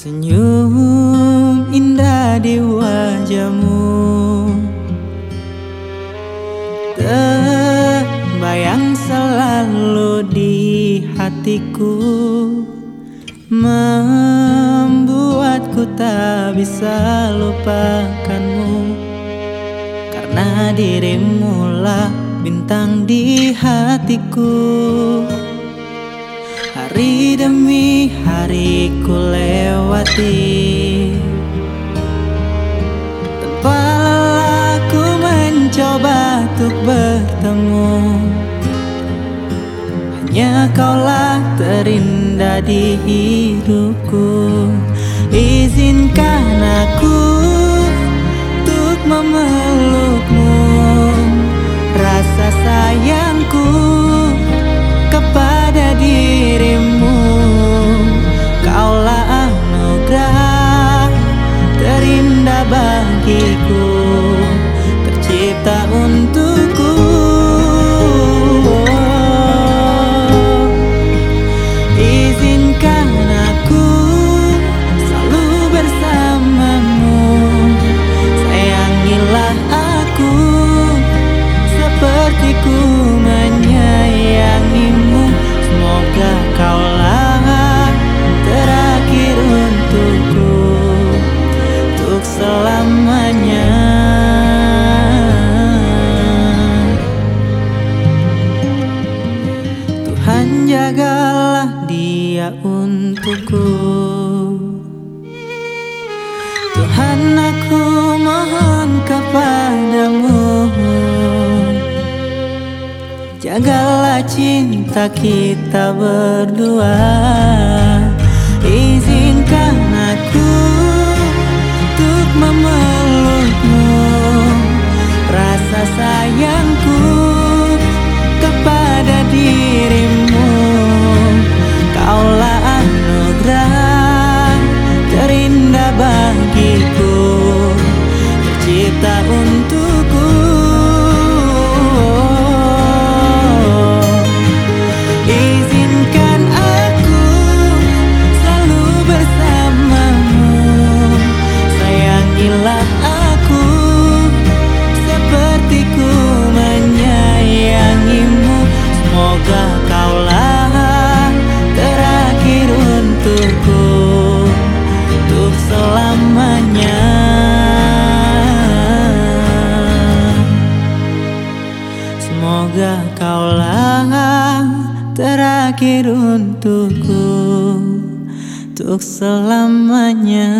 Senyum indah di wajahmu. Terbayang selalu di hatiku. Membuatku tak bisa lupakanmu. Karena dirimu lah bintang di hatiku Hari demi hari ku lewati. Tanpa lelah ku mencoba untuk bertemu. Hanya kaulah terindah di hidupku. Izinkan aku untuk memelukmu jagalah dia untukku. Tuhan aku mohon kepadamu. Jagalah cinta kita berdua Semoga kaulah terakhir untukku Untuk selamanya